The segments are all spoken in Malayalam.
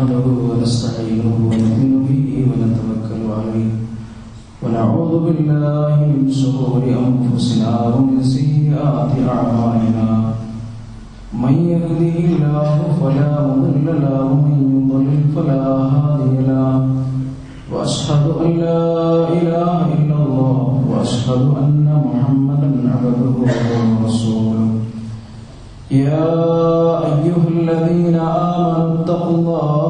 نحمده ونستعينه ونؤمن به ونتوكل عليه. ونعوذ بالله من شرور أنفسنا ومن سيئات أعمالنا. من يهده الله فلا مضل له ومن يضلل فلا هادي له. وأشهد أن لا إله إلا الله وأشهد أن محمدا عبده ورسوله. يا أيها الذين آمنوا اتقوا الله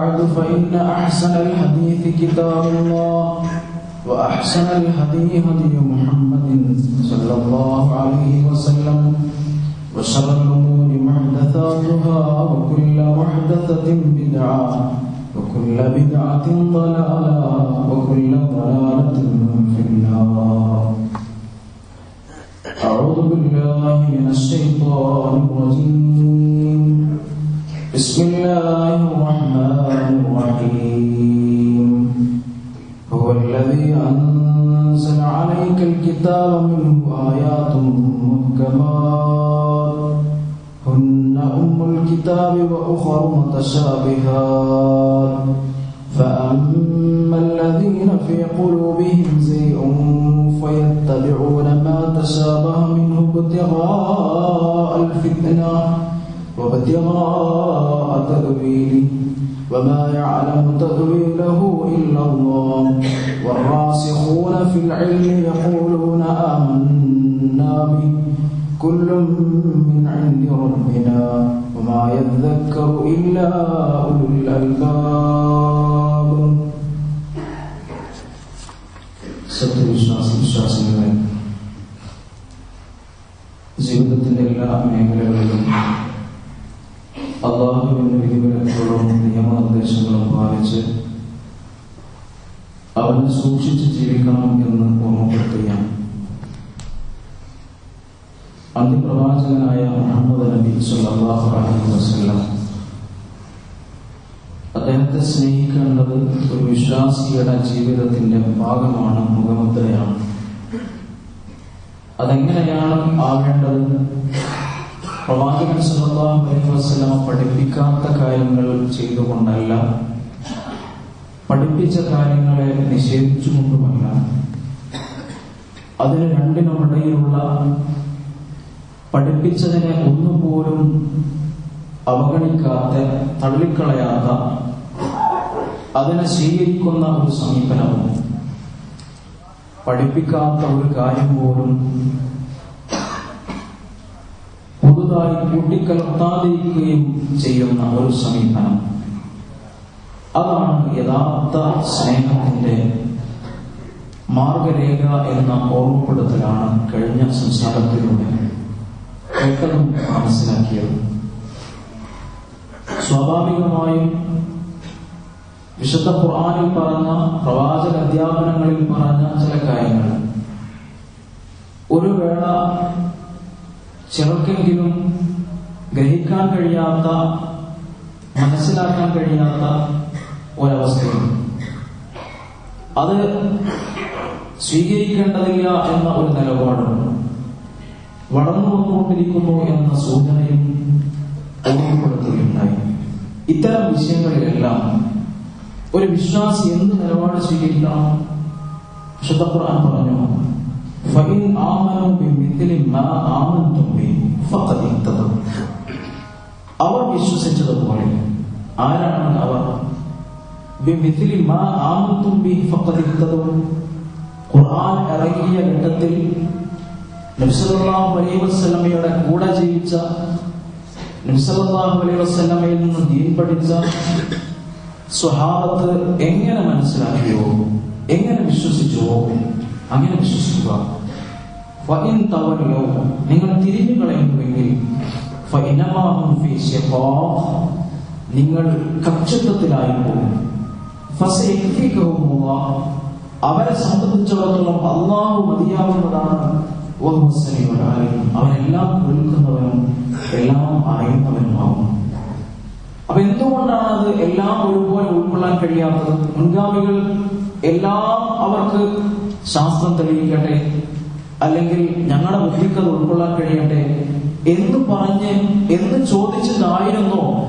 فإن أحسن الحديث كتاب الله وأحسن الهدي هدي محمد صلى الله عليه وسلم وشر الأمور محدثاتها وكل محدثة بدعة وكل بدعة ضلالة يعلم تأويله إلا الله والراسخون في العلم يقولون آمنا به كل من عند ربنا وما يذكر إلا أولو الألباب സത്യവിശ്വാസ വിശ്വാസികളെ ജീവിതത്തിന്റെ എല്ലാ മേഖലകളിലും അള്ളാഹുവിന്റെ വിധിവിലക്കുകളും നിയമനിർദ്ദേശങ്ങളും പാലിച്ച് അവനെ സൂക്ഷിച്ച് ജീവിക്കണം എന്ന് ഓർമ്മപ്പെടുത്തുകയാണ്. അതിപ്രവാചകനായ മുഹമ്മദ് നബി സുല്ലാഹു അലൈഹി വസല്ലം അദ്ദേഹത്തെ സ്നേഹിക്കേണ്ടത് ഒരു വിശ്വാസിയുടെ ജീവിതത്തിന്റെ ഭാഗമാണ് മുഖമുദ്രയാണ്. അതെങ്ങനെയാണ് ആവേണ്ടത്? പ്രവാചകൻ സല്ലല്ലാഹു അലൈഹി വസല്ലം പഠിപ്പിക്കാത്ത കാര്യങ്ങൾ ചെയ്തുകൊണ്ടല്ല പഠിപ്പിച്ച കാര്യങ്ങളെ നിഷേധിച്ചുകൊണ്ടുമല്ല. അതിന് രണ്ടിനുമിടയിലുള്ള പഠിപ്പിച്ചതിനെ ഒന്നുപോലും അവഗണിക്കാതെ തള്ളിക്കളയാത്ത അതിനെ സ്വീകരിക്കുന്ന ഒരു സമീപനവും പഠിപ്പിക്കാത്ത ഒരു കാര്യം പോലും പുതുതായി കൂട്ടിക്കലർത്താതിരിക്കുകയും ചെയ്യുന്ന ഒരു സമീപനം. അതാണ് യഥാർത്ഥ സ്നേഹത്തിന്റെ മാർഗരേഖ എന്ന ഓർമ്മപ്പെടുത്തലാണ് കഴിഞ്ഞ സംസാരത്തിലൂടെ കേട്ടതും മനസ്സിലാക്കിയത്. സ്വാഭാവികമായും വിശുദ്ധ ഖുർആാനിൽ പറഞ്ഞ പ്രവാചക അധ്യാപനങ്ങളിൽ പറഞ്ഞ ചില കാര്യങ്ങൾ. ഒരു വേള ചിലർക്കെങ്കിലും ഗ്രഹിക്കാൻ കഴിയാത്ത മനസ്സിലാക്കാൻ കഴിയാത്ത ഒരവസ്ഥയുണ്ട് അത് സ്വീകരിക്കേണ്ടതില്ല എന്ന ഒരു നിലപാടും വളർന്നു വന്നുകൊണ്ടിരിക്കുന്നു എന്ന സൂചനയും ഓർമ്മപ്പെടുത്തുകയുണ്ടായി. ഇത്തരം വിഷയങ്ങളിലെല്ലാം ഒരു വിശ്വാസി എന്ത് നിലപാട് സ്വീകരിക്കണം? ശുദ്ധപ്രാൻ പറഞ്ഞു فإن آمنوا بمثل ما آمنتم به فقد اهتدوا അവർ വിശ്വസിച്ചതുപോലെ ആരാണ് അവർ ബിമിഥിലി മാ ആമന്തും ബിഹി ഫഖദ് ഇഹ്തദൂ ഖുർആൻ ഇറങ്ങിയ ഘട്ടത്തിൽ നബി സല്ലല്ലാഹു അലൈഹി വസല്ലമയുടെ കൂടെ ജീവിച്ച നബി സല്ലല്ലാഹു അലൈഹി വസല്ലമയിൽ നിന്ന് ദീൻ പഠിച്ച സ്വഹാബത്ത് എങ്ങനെ മനസ്സിലാക്കിയോ എങ്ങനെ വിശ്വസിച്ചുവോ അങ്ങനെ വിശ്വസിക്കുക. നിങ്ങൾ തിരിഞ്ഞു കളയുന്നുവെങ്കിൽ നിങ്ങൾ കക്ഷത്വത്തിലായി പോകും അവരെ സംബന്ധിച്ചിടത്തോളം അള്ളാഹു മതിയാവുന്നതാണ് അവനെല്ലാം കേൾക്കുന്നവനും എല്ലാം അറിയുന്നവനുമാകും അപ്പൊ എന്തുകൊണ്ടാണ് അത് എല്ലാം ഒരുപോലെ ഉൾക്കൊള്ളാൻ കഴിയാത്തത്? മുൻഗാമികൾ എല്ലാം അവർക്ക് ശാസ്ത്രം തെളിയിക്കട്ടെ അല്ലെങ്കിൽ ഞങ്ങളുടെ ബുദ്ധിക്ക് അത് ഉൾക്കൊള്ളാൻ കഴിയട്ടെ. എന്ന് പറഞ്ഞ് എന്ന് ചോദിച്ചതായിരുന്നോ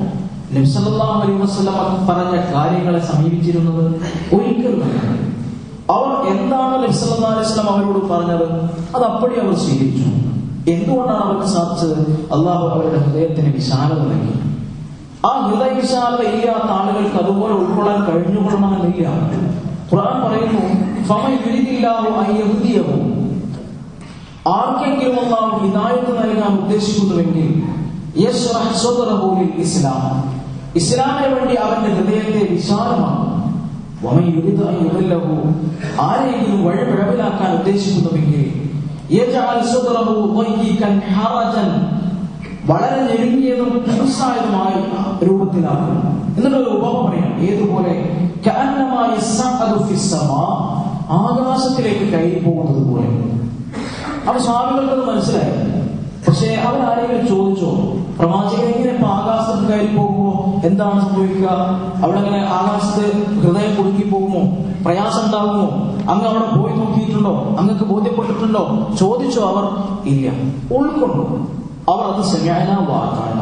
നബ്സല്ലാഹു അലൈഹി വസല്ലം പറഞ്ഞ കാര്യങ്ങളെ സമീപിച്ചിരുന്നത് ഒരിക്കലും അവർ എന്താണ് നബ്സല്ലാ അലൈഹി വസല്ലം അവരോട് പറഞ്ഞത്? അത് അപ്പടി അവർ സ്വീകരിച്ചു. എന്തുകൊണ്ടാണ് അവർക്ക് സാധിച്ചത്? അള്ളാഹു അവരുടെ ഹൃദയത്തിന് വിശാലത നൽകി. ആ ഹൃദയ വിശാലത ഇല്ലാത്ത ആളുകൾക്ക് അതുപോലെ ഉൾക്കൊള്ളാൻ കഴിഞ്ഞുകൊള്ളണമെന്നില്ല. ഖുർആൻ പറയുന്നു ആർക്കെങ്കിലും അള്ളാഹു ഹിദായത്ത് നൽകാൻ ഉദ്ദേശിക്കുന്നുവെങ്കിൽ ഇസ്ലാം. ഇസ്ലാമിന് വേണ്ടി അവന്റെ ഹൃദയത്തെ വിശാലമാക്കും. ആരെങ്കിലും വഴി പിഴവിലാക്കാൻ ഉദ്ദേശിക്കുന്നുവെങ്കിൽ വളരെ ഞെരുങ്ങിയതും കുസായതുമായ രൂപത്തിലാക്കും. എന്നിട്ടൊരു ഉപമ പറയാം. ഏതുപോലെ? ആകാശത്തിലേക്ക് കയറി പോകുന്നത് പോലെ. അപ്പൊ സ്വാമികൾക്കത് മനസ്സിലായി. പക്ഷേ അവരാരെങ്കിലും ചോദിച്ചോ പ്രവാചകൻ എങ്ങനെ ഇപ്പൊ ആകാശത്ത് കയറി പോകുമോ? എന്താണ് സംഭവിക്കുക? അവിടെ അങ്ങനെ ആകാശത്ത് ഹൃദയം കുടുക്കി പോകുമോ? പ്രയാസം ഉണ്ടാകുമോ? അങ്ങ് അവിടെ പോയി നോക്കിയിട്ടുണ്ടോ? അങ്ങക്ക് ബോധ്യപ്പെട്ടിട്ടുണ്ടോ? ചോദിച്ചോ അവർ? ഇല്ല. ഉൾക്കൊണ്ടു. അവർ അത് ശരിയായ വാക്കാണ്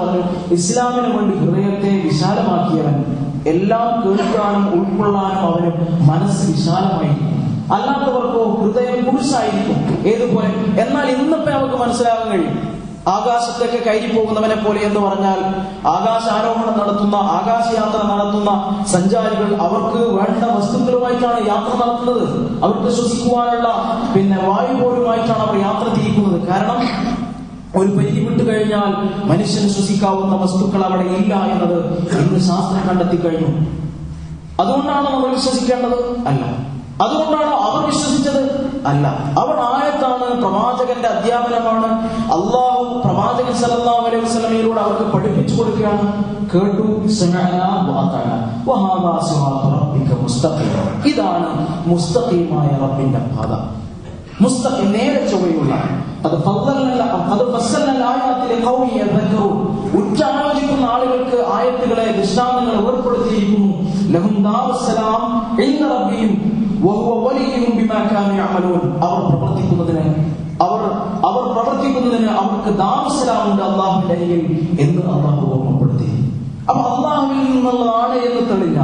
പറഞ്ഞു ഇസ്ലാമിന് വേണ്ടി ഹൃദയത്തെ വിശാലമാക്കിയവൻ എല്ലാം കേൾക്കാനും ഉൾക്കൊള്ളാനും അവന് മനസ്സ് വിശാലമായിരിക്കും. അല്ലാത്തവർക്കോ ഹൃദയം കുറിച്ചായിരിക്കും ഏതുപോലെ? എന്നാൽ ഇന്നിപ്പോ നമുക്ക് മനസ്സിലാകാൻ കഴിയും. ആകാശത്തേക്ക് കയറി പോകുന്നവനെ പോലെ എന്ന് പറഞ്ഞാൽ ആകാശാരോഹണം നടത്തുന്ന ആകാശയാത്ര നടത്തുന്ന സഞ്ചാരികൾ അവർക്ക് വേണ്ട വസ്തുക്കളുമായിട്ടാണ് യാത്ര നടത്തുന്നത്. അവർക്ക് ശ്വസിക്കുവാനുള്ള പിന്നെ വായു പോലുമായിട്ടാണ് അവർ യാത്ര തിരിക്കുന്നത്. കാരണം ഒരു പരിധി വിട്ടു കഴിഞ്ഞാൽ മനുഷ്യൻ ശ്വസിക്കാവുന്ന വസ്തുക്കൾ അവിടെ ഇല്ല എന്നത് ഇന്ന് ശാസ്ത്രം കണ്ടെത്തി കഴിഞ്ഞു. അതുകൊണ്ടാണ് നമ്മൾ വിശ്വസിക്കേണ്ടത്? അല്ല. അതുകൊണ്ടാണ് അവർ വിശ്വസിച്ചത്? അല്ല. അവർ ആയത്താണ് പ്രവാചകന്റെ അധ്യാപനമാണ്. അള്ളാഹു പ്രവാചകൻ സല്ലല്ലാഹു അലൈഹി വസല്ലമയിലൂടെ അവർക്ക് പഠിപ്പിച്ചു കൊടുക്കുകയാണ്. കേട്ടു ഇതാണ് മുസ്തഖീമായ റബ്ബിന്റെ പാത. മുസ്തഖീം നേരെ ചൊവ്വയുള്ള അത് അത് ഉറ്റാലോചിക്കുന്ന ആളുകൾക്ക് ആയത്തുകളെ ദൃഷ്ടാന്തങ്ങൾ ഏർപ്പെടുത്തിയിരിക്കുന്നു. അവർ പ്രവർത്തിക്കുന്നതിന് അവർ അവർ പ്രവർത്തിക്കുന്നതിന് അവർക്ക് ദാമസലാമുണ്ട് അള്ളാഹുവിന്റെ അരികിൽ എന്ന് അള്ളാഹു ഓർമ്മപ്പെടുത്തി. അപ്പൊ അള്ളാഹുവിൽ നിന്നുള്ളതാണ് എന്ന് തെളിഞ്ഞ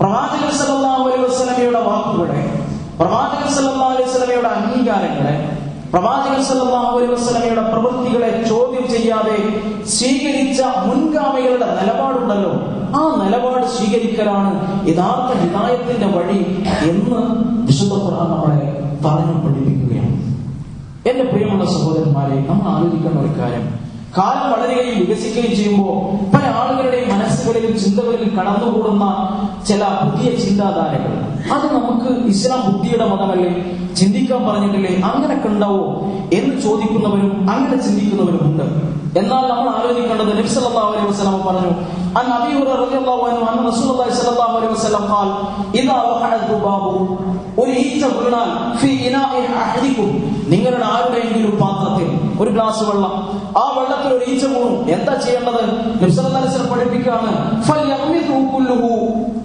പ്രവാചകൻ സല്ലല്ലാഹു അലൈഹി വസല്ലമയുടെ വാക്കുകളെ പ്രവാചകൻ സല്ലല്ലാഹു അലൈഹി വസല്ലമയുടെ അംഗീകാരങ്ങളെ പ്രവാചകൻ സല്ലല്ലാഹു അലൈഹി വസല്ലമയുടെ പ്രവൃത്തികളെ ചോദ്യം ചെയ്യാതെ സ്വീകരിച്ച മുൻഗാമികളുടെ നിലപാടുണ്ടല്ലോ. ആ നിലപാട് സ്വീകരിക്കലാണ് യഥാർത്ഥ ഹിതായത്തിന്റെ വഴി എന്ന് വിശുദ്ധ ഖുർആൻ നമ്മളെ പറഞ്ഞു പഠിപ്പിക്കുകയാണ്. എന്റെ പ്രിയമുള്ള സഹോദരന്മാരെ നമ്മൾ ആലോചിക്കേണ്ട ഒരു കാര്യം. കാലം വളരുകയും വികസിക്കുകയും ചെയ്യുമ്പോൾ പല ആളുകളുടെയും മനസ്സുകളിലും ചിന്തകളിലും കടന്നുകൂടുന്ന ചില പുതിയ ചിന്താധാരകൾ. അത് നമുക്ക് ഇസ്ലാം ബുദ്ധിയുടെ മതമല്ലേ? ചിന്തിക്കാൻ പറഞ്ഞിട്ടില്ലേ? അങ്ങനെയൊക്കെ ഉണ്ടാവോ എന്ന് ചോദിക്കുന്നവരും അങ്ങനെ ചിന്തിക്കുന്നവരും ഉണ്ട്. എന്നാൽ നമ്മൾ ആലോചിക്കേണ്ടത് നബി സല്ലല്ലാഹു അലൈഹി വസല്ലം പറഞ്ഞു അൻ അബീ റളിയല്ലാഹു അൻഹു അൻ റസൂലുള്ളാഹി സല്ലല്ലാഹു അലൈഹി വസല്ലം ഇദാ ബാബു ഒരു ഈച്ച വീണാൽ ഫീ നിങ്ങളുടെ ആരുടെയെങ്കിലും പാത്രത്തിൽ ഒരു ഗ്ലാസ് വെള്ളം. ആ വെള്ളത്തിൽ ഒരു ഈച്ച വീണു എന്താ ചെയ്യേണ്ടത്? വസല്ലം പഠിപ്പിക്കുകയാണ്.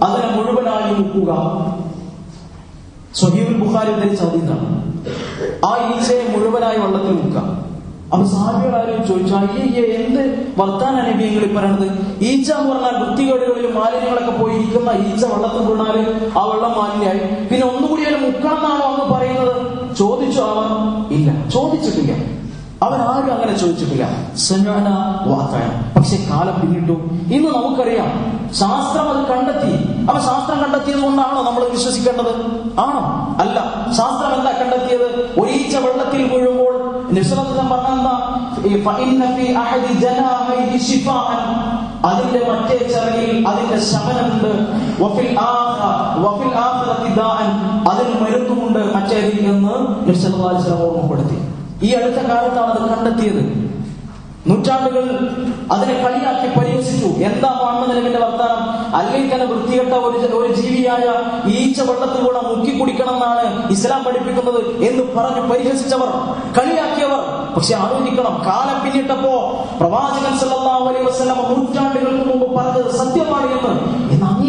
അതിനെ മുഴുവനായി മുക്കുക സ്വഹീബുൽ ബുഖാരി ധരിച്ച അതീതാണ് ആ ഈച്ചയെ മുഴുവനായി വെള്ളത്തിൽ മുക്കുക അപ്പൊ സാഹിബികളാരും ചോദിച്ചു അയ്യയ്യ എന്ത് വർത്താന അനുഭവങ്ങൾ പറയണത്? ഈച്ച എന്ന് പറഞ്ഞാൽ വൃത്തികേടുകളിലും മാലിന്യങ്ങളൊക്കെ പോയി ഇരിക്കുന്ന ഈച്ച വെള്ളത്തിൽ വീണാൽ ആ വെള്ളം മാലിന്യമായി. പിന്നെ ഒന്നുകൂടി അതിന് മുക്കണം എന്നാണോ അങ്ങ് പറയുന്നത്? ചോദിച്ചു അവർ ഇല്ല. ചോദിച്ചിട്ടില്ല. അവൻ ആരും അങ്ങനെ ചോദിച്ചിട്ടില്ല. സന്നാന വാർത്തയാണ് പക്ഷെ കാലം പിന്നിട്ടു. ഇന്ന് നമുക്കറിയാം ശാസ്ത്രം അത് കണ്ടെത്തി. അവ ശാസ്ത്രം കണ്ടെത്തിയത് കൊണ്ടാണോ നമ്മൾ വിശ്വസിക്കേണ്ടത്? ആണോ? അല്ല. ശാസ്ത്രം എന്താ കണ്ടെത്തിയത്? ഒരീച്ച വെള്ളത്തിൽ വീഴുമ്പോൾ. അതിന്റെ മറ്റേ ചിറകിൽ അതിന്റെ ശമനമുണ്ട്. അതിന് മരുന്നുമുണ്ട് മറ്റേതിൽ എന്ന് ഓർമ്മപ്പെടുത്തി. ഈ അടുത്ത കാലത്താണ് അത് കണ്ടെത്തിയത്. നൂറ്റാണ്ടുകൾ അതിനെ കളിയാക്കി പരിഹസിച്ചു. എന്താ മുഹമ്മദ് നബിന്റെ വർത്താനം? അല്ലെങ്കിൽ തന്നെ വൃത്തികെട്ട ഒരു ഒരു ജീവിയായ ഈച്ച വെള്ളത്തിലൂടെ മുക്കി കുടിക്കണമെന്നാണ് ഇസ്ലാം പഠിപ്പിക്കുന്നത് എന്ന് പറഞ്ഞു പരിഹസിച്ചവർ കളിയാക്കിയവർ. പക്ഷെ ആലോചിക്കണം കാലം പിന്നിട്ടപ്പോ പ്രവാചകൻ സല്ലാ അലൈഹി വസ്ലമ നൂറ്റാണ്ടുകൾക്ക് മുമ്പ് പറഞ്ഞത് സത്യമാണ് എന്ന്.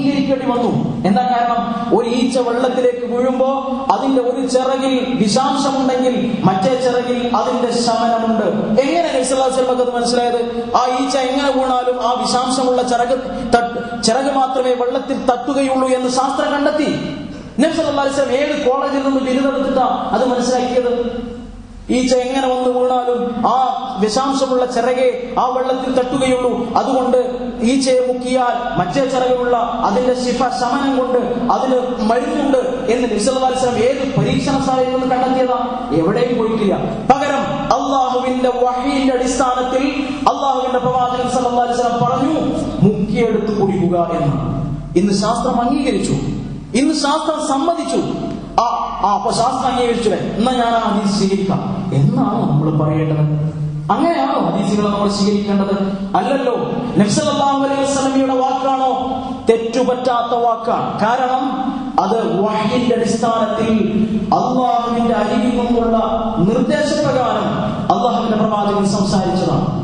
അംഗീകരിക്കേണ്ടി വന്നു. എന്താ കാരണം? ഒരു ഈച്ച വെള്ളത്തിലേക്ക് വീഴുമ്പോ അതിന്റെ ഒരു ചിറകിൽ വിഷാംശമുണ്ടെങ്കിൽ മറ്റേ ചിറകിൽ അതിന്റെ ശമനമുണ്ട്. എങ്ങനെ നബിസ്വല്ലാസ്ലമക്ക് അത് മനസ്സിലായത്? ആ ഈച്ച എങ്ങനെ വീണാലും ആ വിഷാംശമുള്ള ചിറക് ചിറക് മാത്രമേ വെള്ളത്തിൽ തട്ടുകയുള്ളൂ എന്ന് ശാസ്ത്രം കണ്ടെത്തി. നബ്സല്ലാസ്ലം ഏത് കോളേജിൽ നിന്ന് ബിരുദെടുത്തിട്ടാ അത് മനസ്സിലാക്കിയത്? ഈച്ച എങ്ങനെ വന്ന് വീണാലും ആ വിഷാംശമുള്ള ചിറകെ ആ വെള്ളത്തിൽ തട്ടുകയുള്ളൂ. അതുകൊണ്ട് ഈച്ചയെ മുക്കിയാൽ മറ്റേ ചിറകുള്ള അതിന്റെ ശിഫ ശമനം കൊണ്ട് അതിന് മരുന്നുണ്ട് എന്ന് നിസലം ഏത് പരീക്ഷണ സാഹചര്യം കണ്ടെത്തിയതാ? എവിടെയും പോയിട്ടില്ല. പകരം അള്ളാഹുവിന്റെ വഹീന്റെ അടിസ്ഥാനത്തിൽ അള്ളാഹുവിന്റെ പ്രവാചകൻ വസല്ലം പറഞ്ഞു മുക്കിയെടുത്ത് കുടിക്കുക എന്ന്. ഇന്ന് ശാസ്ത്രം അംഗീകരിച്ചു. ഇന്ന് ശാസ്ത്രം സമ്മതിച്ചു. അപ്പൊ ശാസ്ത്രം അംഗീകരിച്ചു എന്നാ ഞാൻ ആ ഹദീസ് സ്വീകരിക്കാം? എന്നാണോ നമ്മൾ പറയേണ്ടത്? അങ്ങനെയാണോ ഹദീസുകളെ നമ്മൾ സ്വീകരിക്കേണ്ടത്? അല്ലല്ലോ നബ്സല്ലാഹു അലൈഹി വാക്കാണോ? തെറ്റുപറ്റാത്ത വാക്കാണ്. കാരണം അത് വഹിന്റെ അടിസ്ഥാനത്തിൽ അള്ളാഹുവിന്റെ അരികിൽ നിന്നുള്ള നിർദ്ദേശപ്രകാരം അള്ളാഹുവിന്റെ പ്രവാചകൻ സംസാരിച്ചതാണ്.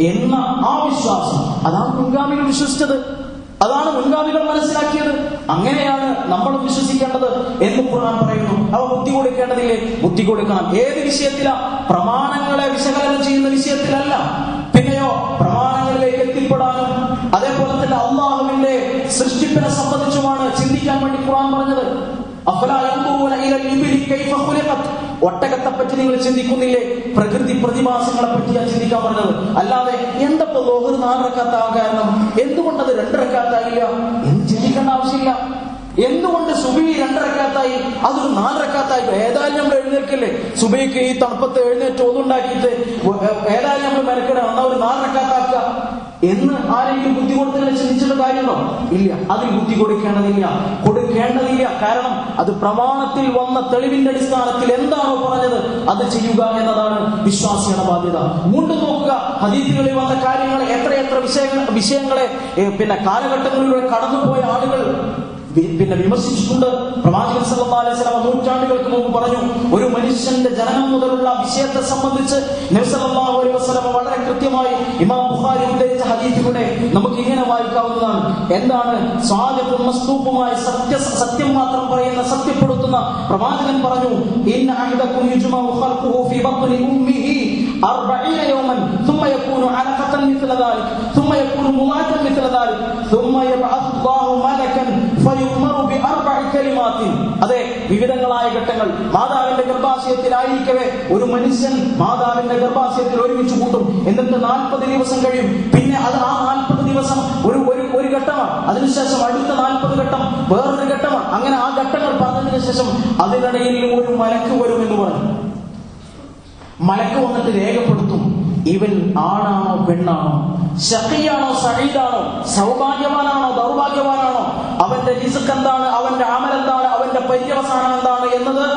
എന്ന ആ വിശ്വാസം അതാണ് മുൻഗാമികൾ വിശ്വസിച്ചത്. അതാണ് മുൻഗാമികൾ മനസ്സിലാക്കിയത്. അങ്ങനെയാണ് നമ്മൾ വിശ്വസിക്കേണ്ടത് എന്ന് ഖുർആൻ പറയുന്നു. അവ ബുദ്ധി കൊടുക്കേണ്ടതില്ലേ? ബുദ്ധി കൊടുക്കണം. ഏത് വിഷയത്തിലാ? പ്രമാണങ്ങളെ വിശകലനം ചെയ്യുന്ന വിഷയത്തിലല്ല. പിന്നെയോ പ്രമാണങ്ങളിലേക്ക് എത്തിപ്പെടാനും. അതേപോലെ തന്നെ അള്ളാഹുവിന്റെ സൃഷ്ടിപ്പിനെ സംബന്ധിച്ചുമാണ് ചിന്തിക്കാൻ വേണ്ടി ഖുർആൻ പറഞ്ഞത്. അഫലാ യൻദുറൂന ഇലൽ ഇബ്ലി കൈഫ ഖുലിഖത് ഒട്ടകത്തെ പറ്റി നിങ്ങൾ ചിന്തിക്കുന്നില്ലേ? പ്രകൃതി പ്രതിഭാസങ്ങളെ പറ്റിയാ ചിന്തിക്കാൻ പറഞ്ഞത്. അല്ലാതെ എന്തപ്പോ ലോഹർ നാലരക്കാത്താവാൻ കാരണം? എന്തുകൊണ്ടത് രണ്ടരക്കാത്തായില്ല? എന്ന് ചിന്തിക്കേണ്ട ആവശ്യമില്ല. എന്തുകൊണ്ട് സുബൈ രണ്ടരക്കാത്തായി? അതൊരു നാലരക്കാത്തായി. ഏതായാലും നമ്മൾ എഴുന്നേൽക്കല്ലേ? സുബൈക്ക് ഈ തണുപ്പത്ത് എഴുന്നേറ്റ് ഒന്നുണ്ടാക്കിയിട്ട് ഏതായാലും നമ്മൾ മെനക്കെടാം എന്നാ ഒരു എന്ന് ആരെങ്കിലും ബുദ്ധി കൊടുത്തതിനെ ചിന്തിച്ചിട്ട് കാര്യമുണ്ടോ? ഇല്ല. അതിൽ ബുദ്ധി കൊടുക്കേണ്ടതില്ല. കൊടുക്കേണ്ടതില്ല. കാരണം അത് പ്രമാണത്തിൽ വന്ന തെളിവിന്റെ അടിസ്ഥാനത്തിൽ എന്താണോ പറഞ്ഞത് അത് ചെയ്യുക എന്നതാണ് വിശ്വാസിയുടെ ബാധ്യത. മുണ്ട് നോക്കുക. ഹദീസുകളിൽ വന്ന കാര്യങ്ങൾ എത്രയെത്ര വിഷയങ്ങൾ വിഷയങ്ങളെ പിന്നെ കാലഘട്ടങ്ങളിലൂടെ കടന്നുപോയ ആളുകൾ പിന്നെ വിമർശിച്ചിട്ടുണ്ട് പ്രവാചകൻ സല്ലല്ലാഹു അലൈഹി വസല്ലം നൂറ്റാണ്ടുകൾക്ക് മുമ്പ് പറഞ്ഞു ഒരു മനുഷ്യന്റെ ജനനം മുതലുള്ള വിഷയത്തെ സംബന്ധിച്ച് നബി സല്ലല്ലാഹു അലൈഹി വസല്ലം വളരെ കൃത്യമായി ഇമാം ബുഖാരി ഉദ്ധരിച്ച ഹദീസിലൂടെ നമുക്ക് ഇങ്ങനെ വായിക്കാവുന്നതാണ് എന്താണ് സ്വാദിഖും മസ്തൂപ്പുമായ സത്യ സത്യം മാത്രം പറയുന്ന സത്യപ്പെടുത്തുന്ന പ്രവാചകൻ പറഞ്ഞു ഇന്ന അഹദക്കും യുജ്മഉ ഖൽഖുഹു ഫീ ബത്നി ഉമ്മിഹി 40 യൗമൻ ثم يكون علقة مثل ذلك ثم يكون مضغة مثل ذلك ثم يبعث الله ملكا فيؤمر بأربع كلمات അതെ വിവിധങ്ങളായ ഘട്ടങ്ങൾ. മാതാവിന്റെ ഗർഭാശയത്തിലായിരിക്കവേ ഒരു മനുഷ്യൻ മാതാവിന്റെ ഗർഭാശയത്തിൽ ഒരുമിച്ച് കൂട്ടും. എന്നിട്ട് നാൽപ്പത് ദിവസം കഴിയും. പിന്നെ അത് ആ നാൽപ്പത് ദിവസം ഒരു ഒരു ഒരു ഘട്ടമാണ്. അതിനുശേഷം അടുത്ത നാൽപ്പത് ഘട്ടം വേറൊരു ഘട്ടമാണ്. അങ്ങനെ ആ ഘട്ടങ്ങൾ പറഞ്ഞതിന് ശേഷം അതിനിടയിൽ ഒരു മലക്ക് വരും എന്ന് പറഞ്ഞു. മലക്ക് വന്നിട്ട് രേഖപ്പെടുത്തും. ഇവൻ ആണാണോ പെണ്ണാണോ? ഷഖിയാണോ സഹീദാണോ സൗഭാഗ്യവാനാണോ ദൗർഭാഗ്യവാനാണോ? അവന്റെ റിസ്ക് എന്താണ്? അവന്റെ അമൽ എന്താണ്? അവന്റെ പര്യവസാനം എന്താണ് എന്നത്